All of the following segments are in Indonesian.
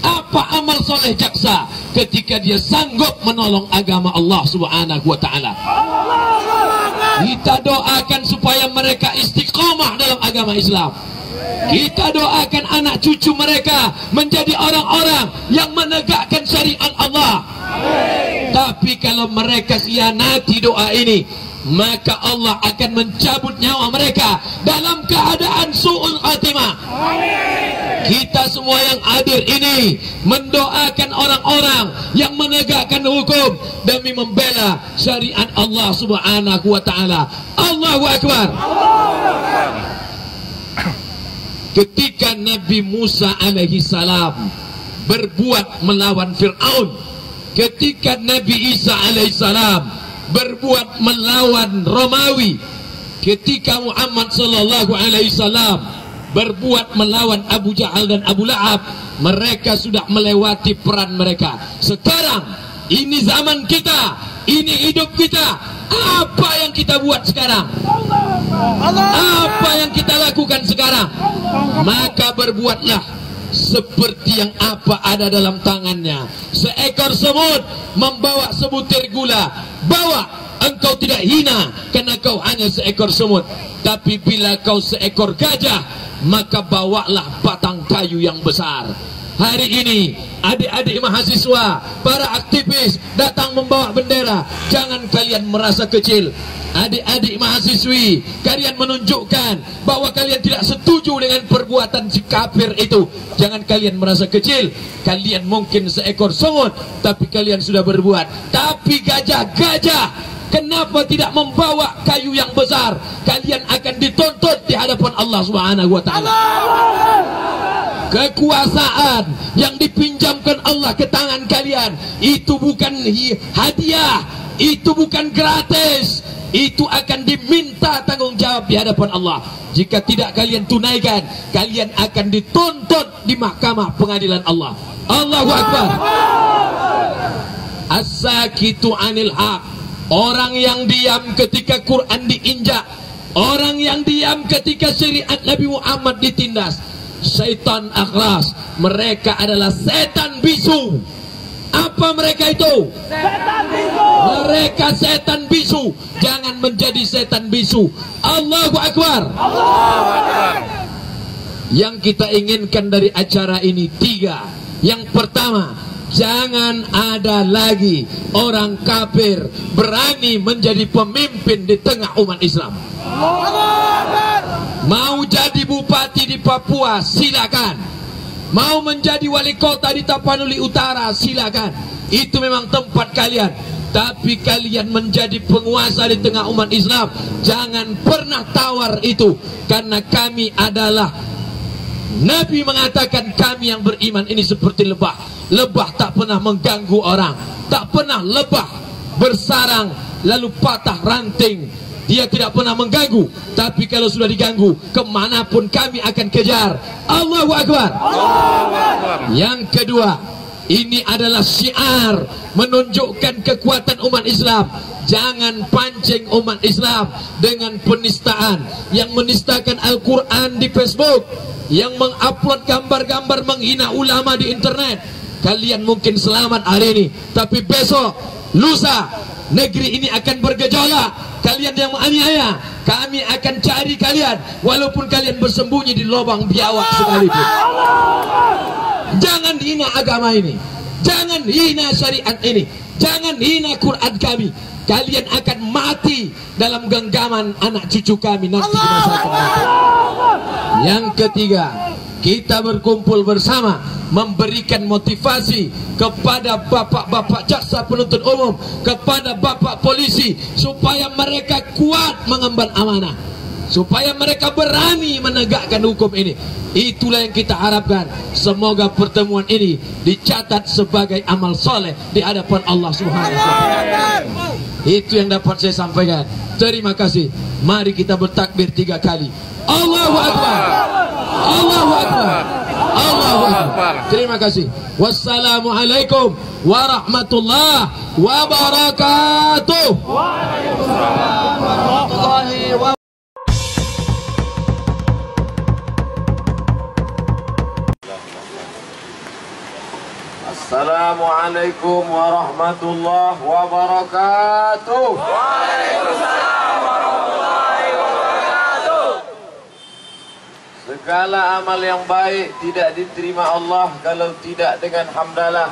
apa amal soleh jaksa ketika dia sanggup menolong agama Allah Subhanahu wa taala. Kita doakan supaya mereka istiqomah dalam agama Islam. Kita doakan anak cucu mereka menjadi orang-orang yang menegakkan syariat Allah. Tapi kalau mereka khianati doa ini, maka Allah akan mencabut nyawa mereka dalam keadaan su'ul khatimah. Kita semua yang hadir ini mendoakan orang-orang yang menegakkan hukum demi membela syariat Allah Subhanahu wa taala. Allahu akbar. Ketika Nabi Musa alaihi salam berbuat melawan Firaun, ketika Nabi Isa alaihi salam berbuat melawan Romawi ketika Muhammad sallallahu alaihi wasallam berbuat melawan Abu Jahal dan Abu Lahab mereka sudah melewati peran mereka. Sekarang ini zaman kita ini hidup kita. Apa yang kita buat sekarang? Apa yang kita lakukan sekarang? Maka berbuatlah seperti yang apa ada dalam tangannya. Seekor semut membawa sebutir gula. Bawa engkau tidak hina karena kau hanya seekor semut. Tapi bila kau seekor gajah maka bawalah batang kayu yang besar hari ini adik-adik mahasiswa para aktivis datang membawa bendera. Jangan kalian merasa kecil. Adik-adik mahasiswi kalian menunjukkan bahwa kalian tidak setuju dengan perbuatan si kafir itu. Jangan kalian merasa kecil. Kalian mungkin seekor sungut tapi kalian sudah berbuat. Tapi gajah-gajah Kenapa tidak membawa kayu yang besar? Kalian akan dituntut di hadapan Allah Subhanahu wa taala. Kekuasaan yang dipinjamkan Allah ke tangan kalian itu bukan hadiah, itu bukan gratis, itu akan diminta tanggung jawab di hadapan Allah. Jika tidak kalian tunaikan, kalian akan dituntut di mahkamah pengadilan Allah. Allahu Akbar. As-sakitu anil haq. Orang yang diam ketika Quran diinjak. Orang yang diam ketika syariat Nabi Muhammad ditindas. Syaitan akhlas. Mereka adalah setan bisu. Apa mereka itu? Setan bisu. Mereka setan bisu. Jangan menjadi setan bisu. Allahu Akbar. Allahu Akbar. Yang kita inginkan dari acara ini tiga. Yang pertama, jangan ada lagi orang kafir berani menjadi pemimpin di tengah umat Islam. Mau jadi bupati di Papua, silakan. Mau menjadi wali kota di Tapanuli Utara, silakan. Itu memang tempat kalian. Tapi kalian menjadi penguasa di tengah umat Islam, jangan pernah tawar itu. Karena kami adalah Nabi mengatakan kami yang beriman ini seperti lebah. Lebah tak pernah mengganggu orang. Tak pernah lebah bersarang lalu patah ranting. Dia tidak pernah mengganggu. Tapi kalau sudah diganggu, ke mana pun kami akan kejar. Allahu Akbar. Yang kedua, ini adalah syiar menunjukkan kekuatan umat Islam. Jangan pancing umat Islam dengan penistaan yang menistakan Al-Quran di Facebook, yang mengupload gambar-gambar menghina ulama di internet. Kalian mungkin selamat hari ini, tapi besok, lusa, negeri ini akan bergejolak. Kalian yang menganiaya, kami akan cari kalian, walaupun kalian bersembunyi di lubang biawak sekalipun. Jangan hina agama ini. Jangan hina syariat ini. Jangan hina Quran kami. Kalian akan mati dalam genggaman anak cucu kami nanti di masa. Yang ketiga, kita berkumpul bersama memberikan motivasi kepada bapak-bapak jaksa penuntut umum, kepada bapak polisi supaya mereka kuat mengemban amanah, supaya mereka berani menegakkan hukum ini. Itulah yang kita harapkan. Semoga pertemuan ini dicatat sebagai amal soleh di hadapan Allah Subhanahu wa taala. Itu yang dapat saya sampaikan. Terima kasih. Mari kita bertakbir tiga kali. Allahu Akbar. Allahu Akbar. Allahu Akbar. Terima kasih. Wassalamualaikum warahmatullahi wabarakatuh. Warahmatullahi wabarakatuh. Assalamualaikum warahmatullahi wabarakatuh. Segala amal yang baik tidak diterima Allah kalau tidak dengan hamdalah.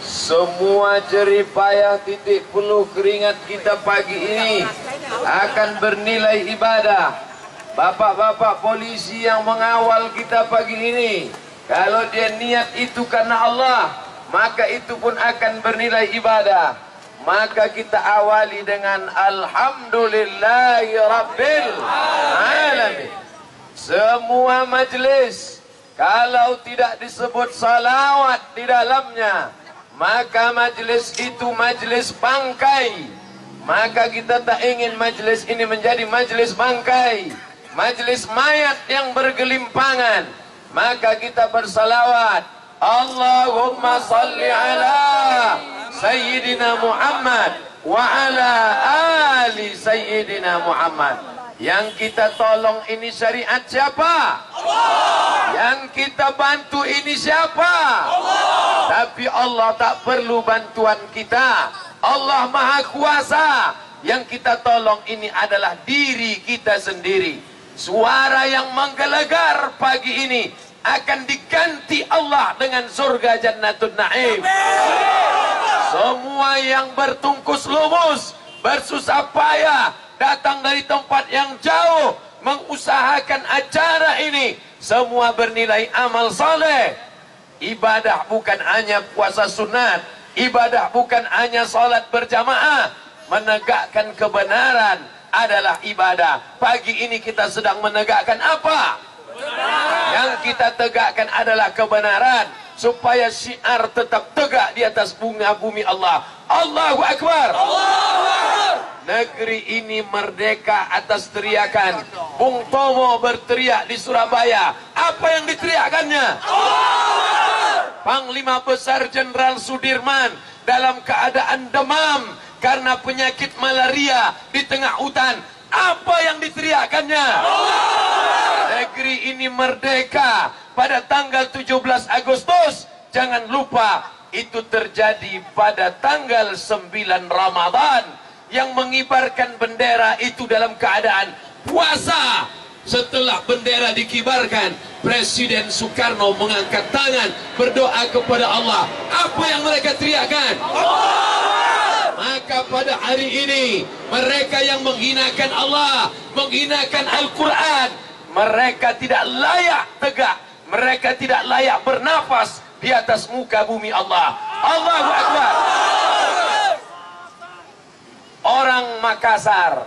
Semua jerih payah titik peluh keringat kita pagi ini akan bernilai ibadah. Bapak-bapak polisi yang mengawal kita pagi ini, kalau dia niat itu karena Allah, maka itu pun akan bernilai ibadah. Maka kita awali dengan Alhamdulillahi Rabbil Alamin. Semua majlis kalau tidak disebut salawat di dalamnya, maka majlis itu majlis bangkai. Maka kita tak ingin majlis ini menjadi majlis bangkai, majlis mayat yang bergelimpangan. Maka kita bersalawat. Allahumma salli ala Sayyidina Muhammad wa ala ali Sayyidina Muhammad. Yang kita tolong ini syariat siapa? Allah. Yang kita bantu ini siapa? Allah. Tapi Allah tak perlu bantuan kita. Allah Maha Kuasa. Yang kita tolong ini adalah diri kita sendiri. Suara yang menggelegar pagi ini akan diganti Allah dengan surga Jannatul Naim. Semua yang bertungkus lumus, bersusah payah, datang dari tempat yang jauh, mengusahakan acara ini, semua bernilai amal saleh. Ibadah bukan hanya puasa sunat, ibadah bukan hanya salat berjamaah, menegakkan kebenaran adalah ibadah. Pagi ini kita sedang menegakkan apa? Yang kita tegakkan adalah kebenaran supaya syiar tetap tegak di atas bunga bumi Allah. Allahu Akbar. Allahu Akbar. Negeri ini merdeka atas teriakan. Bung Tomo berteriak di Surabaya. Apa yang diteriakannya? Panglima Besar Jenderal Sudirman dalam keadaan demam karena penyakit malaria di tengah hutan. Apa yang diteriakannya? Negeri ini merdeka pada tanggal 17 Agustus. Jangan lupa itu terjadi pada tanggal 9 Ramadan yang mengibarkan bendera itu dalam keadaan puasa. Setelah bendera dikibarkan, Presiden Soekarno mengangkat tangan berdoa kepada Allah. Apa yang mereka teriakkan? Maka pada hari ini mereka yang menghinakan Allah, menghinakan Al-Quran, mereka tidak layak tegak, mereka tidak layak bernafas di atas muka bumi Allah. Allahu Akbar. Orang Makassar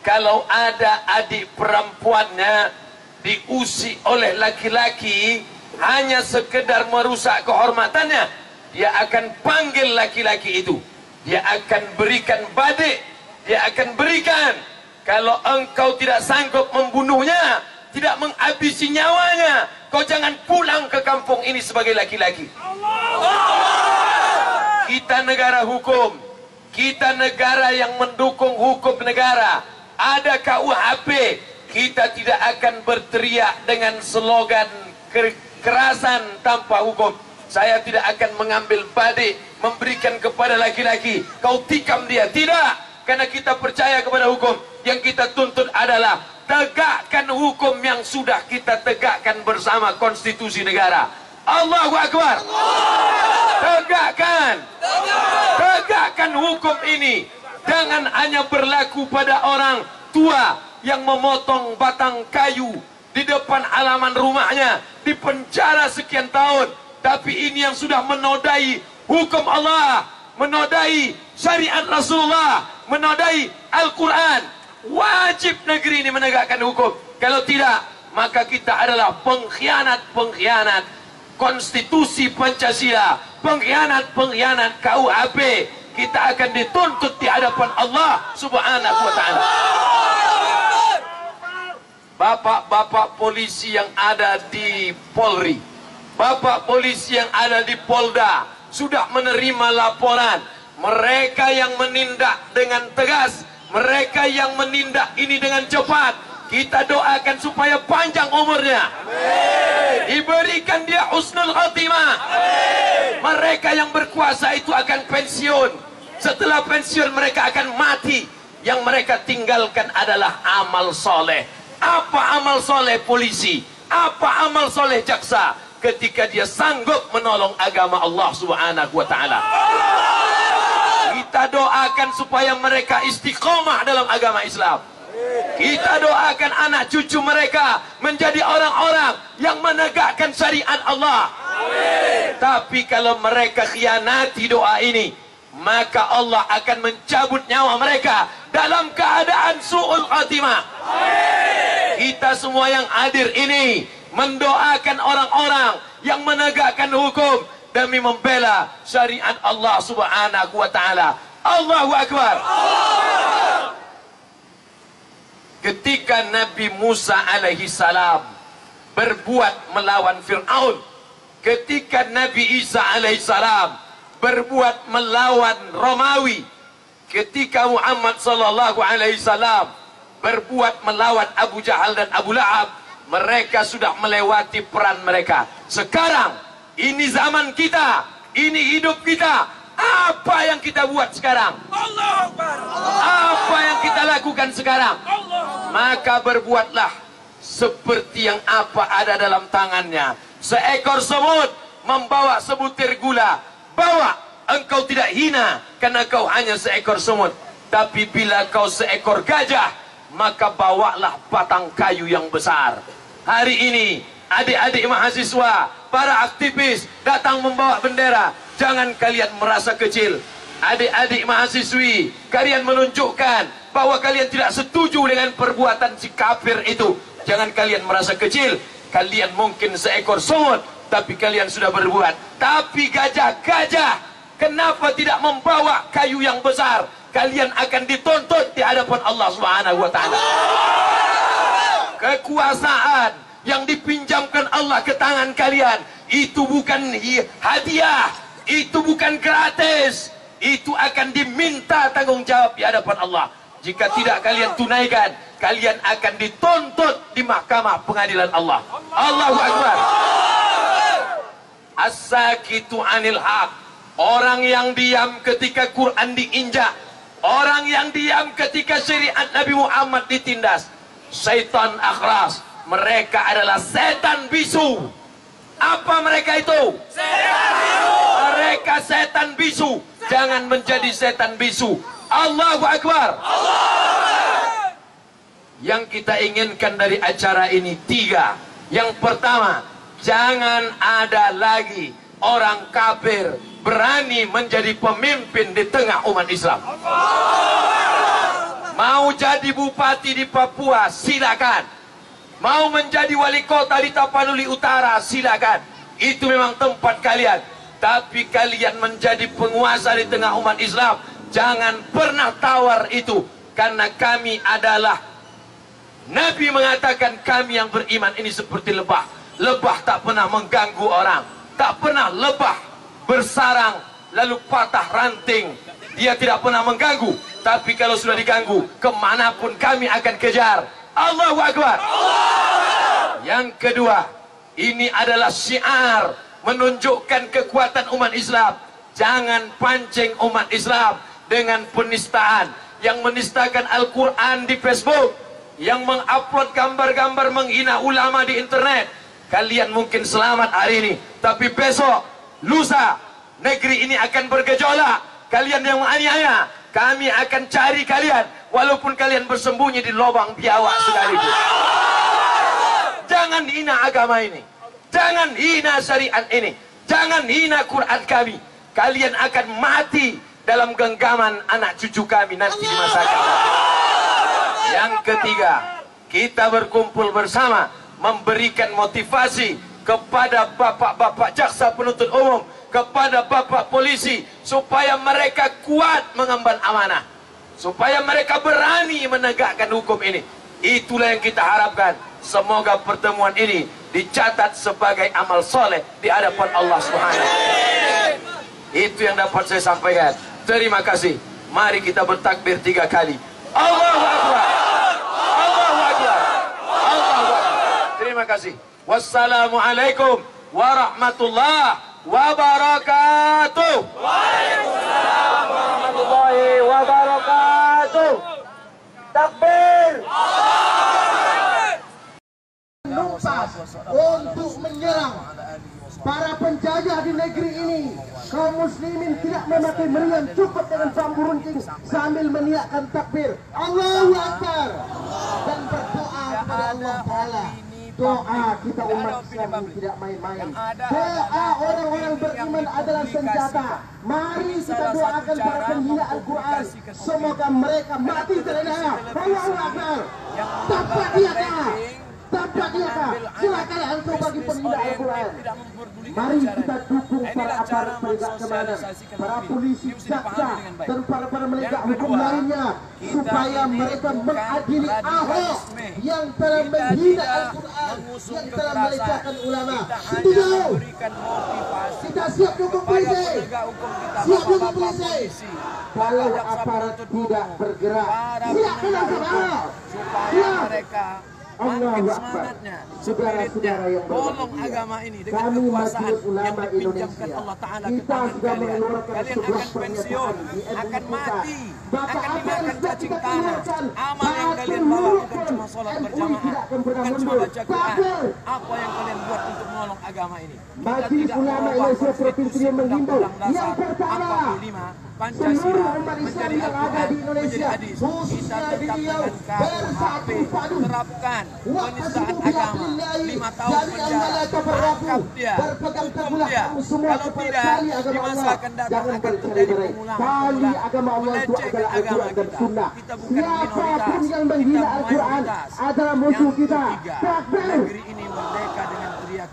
kalau ada adik perempuannya diusik oleh laki-laki hanya sekedar merusak kehormatannya, dia akan panggil laki-laki itu. Dia akan berikan badik, dia akan berikan. Kalau engkau tidak sanggup membunuhnya, tidak menghabisi nyawanya, kau jangan pulang ke kampung ini sebagai laki-laki. Kita negara hukum, kita negara yang mendukung hukum negara. Ada KUHP, kita tidak akan berteriak dengan slogan kekerasan tanpa hukum. Saya tidak akan mengambil badik, memberikan kepada laki-laki. Kau tikam dia. Tidak. Karena kita percaya kepada hukum. Yang kita tuntut adalah tegakkan hukum yang sudah kita tegakkan bersama konstitusi negara. Allahu Akbar. Tegakkan. Tegakkan hukum ini. Jangan hanya berlaku pada orang tua yang memotong batang kayu di depan halaman rumahnya, di penjara sekian tahun. Tapi ini yang sudah menodai hukum Allah, menodai syariat Rasulullah, menodai Al-Quran. Wajib negeri ini menegakkan hukum. Kalau tidak, maka kita adalah pengkhianat-pengkhianat konstitusi Pancasila, pengkhianat-pengkhianat KUHP, kita akan dituntut di hadapan Allah Subhanahu wa taala. Bapak-bapak polisi yang ada di Polri, bapak polisi yang ada di Polda sudah menerima laporan. Mereka yang menindak dengan tegas, mereka yang menindak ini dengan cepat, Kita doakan supaya panjang umurnya. Diberikan dia husnul khatimah. Mereka yang berkuasa itu akan pensiun. Setelah pensiun mereka akan mati. Yang mereka tinggalkan adalah amal soleh. Apa amal soleh polisi? Apa amal soleh jaksa? Ketika dia sanggup menolong agama Allah subhanahu wa ta'ala. Kita doakan supaya mereka istiqomah dalam agama Islam. Kita doakan anak cucu mereka menjadi orang-orang yang menegakkan syariat Allah. Tapi kalau mereka khianati doa ini, maka Allah akan mencabut nyawa mereka dalam keadaan su'ul khatimah. Kita semua yang hadir ini mendoakan orang-orang yang menegakkan hukum demi membela syariat Allah Subhanahu wa taala. Allahu akbar. Ketika Nabi Musa alaihi salam berbuat melawan Fir'aun ketika Nabi Isa alaihi salam berbuat melawan Romawi ketika Muhammad sallallahu alaihi salam berbuat melawan Abu Jahal dan Abu Lahab mereka sudah melewati peran mereka sekarang ini zaman kita ini hidup kita apa yang kita buat sekarang? Apa yang kita lakukan sekarang? Maka berbuatlah seperti yang apa ada dalam tangannya. Seekor semut membawa sebutir gula. Bawa, engkau tidak hina karena kau hanya seekor semut. Tapi bila kau seekor gajah, maka bawalah batang kayu yang besar. Hari ini, adik-adik mahasiswa, para aktivis datang membawa bendera Jangan kalian merasa kecil. Adik-adik mahasiswi, kalian menunjukkan bahwa kalian tidak setuju dengan perbuatan si kafir itu. Jangan kalian merasa kecil. Kalian mungkin seekor sungut, tapi kalian sudah berbuat. Tapi gajah-gajah, kenapa tidak membawa kayu yang besar? Kalian akan dituntut di hadapan Allah Subhanahu wa taala. Kekuasaan yang dipinjamkan Allah ke tangan kalian itu bukan hadiah, itu bukan gratis. Itu akan diminta tanggung jawab di hadapan Allah. Jika tidak kalian tunaikan, kalian akan dituntut di mahkamah pengadilan Allah. Allahu Akbar. As-sakitu anil haq. Orang yang diam ketika Quran diinjak. Orang yang diam ketika syariat Nabi Muhammad ditindas. Syaitan akhras. Mereka adalah setan bisu. Apa mereka itu? Setan bisu mereka setan bisu. Jangan menjadi setan bisu. Allahu Akbar. Yang kita inginkan dari acara ini tiga. Yang pertama, jangan ada lagi orang kafir berani menjadi pemimpin di tengah umat Islam. Mau jadi bupati di Papua, silakan. Mau menjadi wali kota di Tapanuli Utara, silakan. Itu memang tempat kalian. Tapi kalian menjadi penguasa di tengah umat Islam. Jangan pernah tawar itu. Karena kami adalah Nabi mengatakan kami yang beriman ini seperti lebah. Lebah tak pernah mengganggu orang. Tak pernah lebah bersarang lalu patah ranting. Dia tidak pernah mengganggu. Tapi kalau sudah diganggu, ke mana pun kami akan kejar. Allahu Akbar. Yang kedua, ini adalah syiar menunjukkan kekuatan umat Islam. Jangan pancing umat Islam dengan penistaan yang menistakan Al-Quran di Facebook, yang mengupload gambar-gambar menghina ulama di internet. Kalian mungkin selamat hari ini, tapi besok, lusa, negeri ini akan bergejolak. Kalian yang menganiaya, kami akan cari kalian, walaupun kalian bersembunyi di lubang biawak sekalipun. Jangan hina agama ini. Jangan hina syariat ini. Jangan hina Quran kami. Kalian akan mati dalam genggaman anak cucu kami nanti di masa akan Yang ketiga, kita berkumpul bersama memberikan motivasi kepada bapak-bapak jaksa penuntut umum, kepada bapak polisi supaya mereka kuat mengemban amanah. Supaya mereka berani menegakkan hukum ini. Itulah yang kita harapkan. Semoga pertemuan ini dicatat sebagai amal soleh di hadapan Allah Subhanahu. Itu yang dapat saya sampaikan. Terima kasih. Mari kita bertakbir tiga kali. Allahu Akbar. Allahu Akbar. kasih. Wassalamualaikum warahmatullahi wabarakatuh. Waalaikumsalam warahmatullahi wabarakatuh. Takbir. Numpas untuk menyerang para penjajah di negeri ini. Kaum muslimin tidak memakai meriam cukup dengan bambu runcing sambil meniakkan takbir. Allahu Akbar dan berdoa kepada Allah Taala. Doa kita umat Islam ini tidak main-main. Doa orang-orang beriman adalah senjata. Mari kita doakan para penghina Al-Quran. Semoga mereka mati terhina. Allahu Akbar. Tapak dia kah? Dia kah? Silakan antum bagi penghina Al-Quran. Mari kita dukung para aparat penegak keamanan, para polisi, jaksa, dan para para penegak hukum lainnya supaya mereka mengadili Ahok yang telah menghina Al-Quran, yang telah melecehkan ulama. Setuju? Kita siap dukung polisi. Siap dukung polisi. Kalau aparat tidak bergerak, silakan Ahok. Siap. mereka makin semangatnya. Yang tolong agama ini dengan Kami kekuasaan Majelis yang Ulama dipinjamkan Indonesia. Allah Taala ke Kita sudah kalian. mengeluarkan kalian sebuah akan pensiun mati akan dimakan yang cacing tanah. amal yang kalian bawa bukan cuma sholat berjamaah. bukan cuma baca Quran. Apa yang kalian buat untuk menolong agama ini? Kita Majelis tidak Ulama Indonesia konstitusi yang. Undang-Undang Yang Dasar pertama, 45 Pancasila menjadi Al-Quran di menjadi Indonesia, hadis kita tetap dengan KUHP terapkan penistaan agama lima tahun penjara. Tangkap dia hukum dia. kalau tidak di masa akan datang akan terjadi pengulangan melecehkan agama kita. kita bukan minoritas. kita mayoritas adalah musuh yang ketiga negeri ini merdeka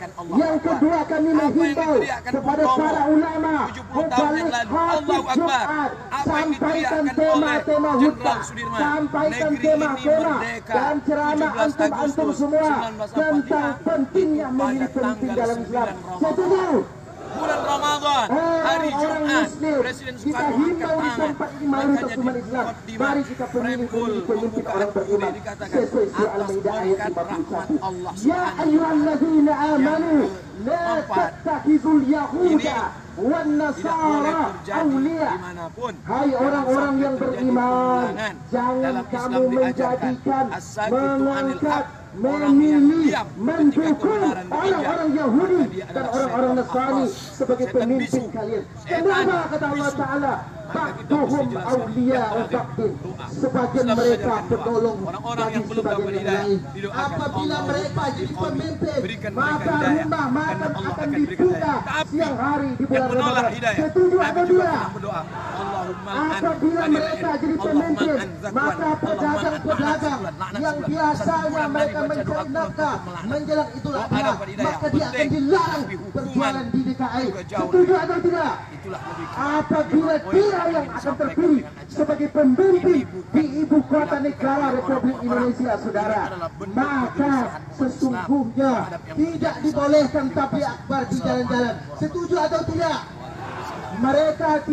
Allah. Yang kedua kami menghimbau kepada para ulama 70 tahun yang lalu Allahu Akbar. Apa yang sampaikan tema-tema hutbah sampaikan tema-tema dan ceramah 17 antum-antum semua 1945 tentang pentingnya memilih penting dalam Islam. 9 Ramadan. setuju bulan Ramadan hari Eh, orang Jumat muslim. Presiden kita Soekarno himbau angkat di tangan tempat ini mayoritas makanya umat di Islam Mukadimah mari kita pemilih Prembul pemilih pemimpin pembukaan orang beriman Budi dikatakan sesuai surah atas Al-Maidah ayat berkat rahmat 51 Allah ya Subhanahu ayyuhalladzina amanu Yang la keempat, tattakhizul yahuda ini wan tidak boleh nasara terjadi awliya. di mana pun Hai orang-orang yang beriman, jangan kamu menjadikan, mengangkat, memilih, mendukung orang-orang Yahudi dan orang-orang Nasrani sebagai pemimpin kalian. Kenapa? Kata Allah Ta'ala? Baktuhum awliya Baqtin Sebagian mereka penolong bagi sebagian yang lain. Apabila mereka jadi pemimpin Maka rumah Allah akan dibuka siang hari di bulan Ramadan. Setuju atau tidak? Apabila mereka jadi pemimpin, maka pedagang-pedagang yang biasanya mereka mencari nafkah menjelang Idul Adha, maka dia akan dilarang berjualan di DKI. Setuju atau tidak? Apabila dia yang akan terpilih sebagai pemimpin di ibu kota negara Republik. Indonesia, saudara, maka sesungguhnya tidak dibolehkan tapi akbar di jalan-jalan. Setuju atau tidak? Mereka